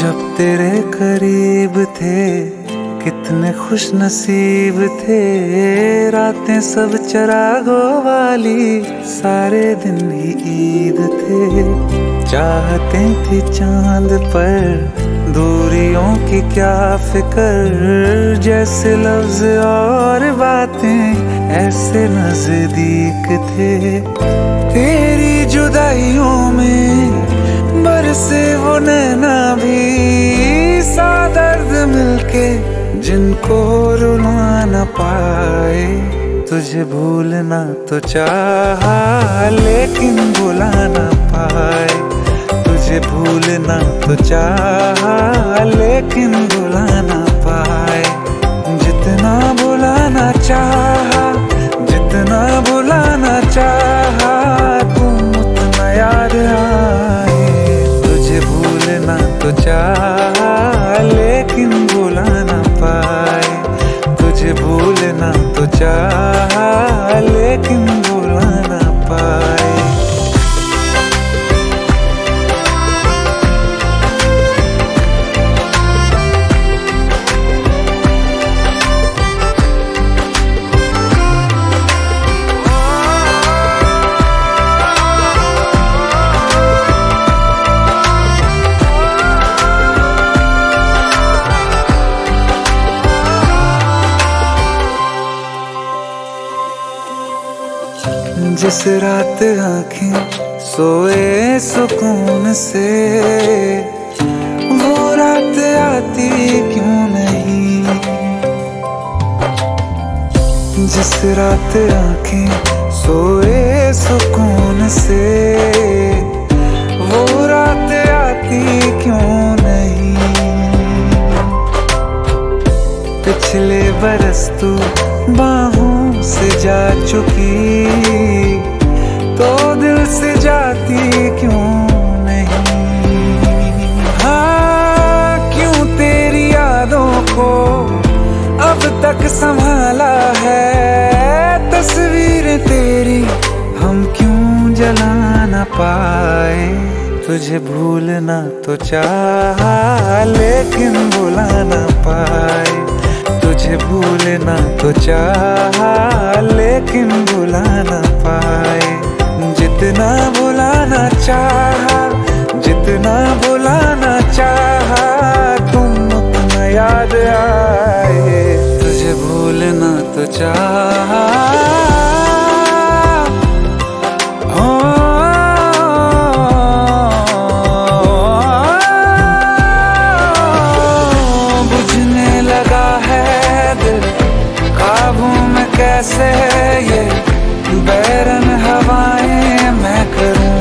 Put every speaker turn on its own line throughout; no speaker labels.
जब तेरे करीब थे, कितने खुश नसीब थे। रातें सब चरागो वाली, सारे दिन ही ईद थे। चाहते थे चाँद पर, दूरियों की क्या फिकर। जैसे लफ्ज और बातें, ऐसे नज़दीक थे। तेरी जुदाइयों में, बरसे वो नैना भी मिलके जिनको रुला न पाए। तुझे भूलना तो चाहा, लेकिन भुला न पाए। तुझे भूलना तो चाहा, लेकिन भुला न पाए। जितना भुलाना चाहा जिस रात आँखें सोए सुकून से, वो रात आती क्यों नहीं? जिस रात आँखें सोए सुकून से, वो रात आती क्यों नहीं? पिछले बरस तू बाहों से जा चुकी तक संभाला है तस्वीर तेरी। हम क्यों जला न पाए? तुझे भूलना तो चाहा, लेकिन भुला न पाए। तुझे भूलना तो चाहा, लेकिन भुला न पाए। जितना भुलाना चाहा, जितना भुलाना बुझने लगा है दिल, काबू में कैसे ये बैरन हवाएँ मैं करूँ?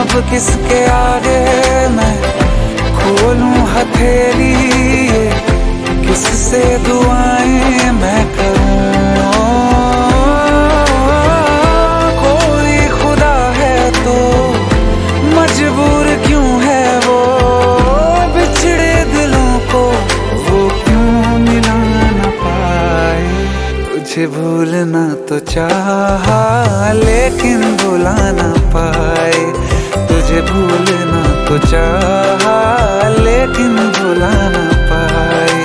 अब किसके आगे तुझे भूलना तो चाहा, लेकिन भुला न पाए। तुझे भूलना तो चाहा, लेकिन भुला न पाए।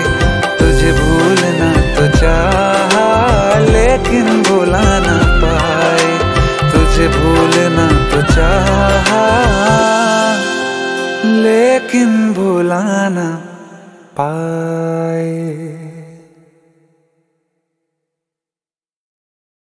तुझे भूलना तो चाहा, लेकिन भुला न पाए। तुझे भूलना तो चाहा, लेकिन भुलाना पाए।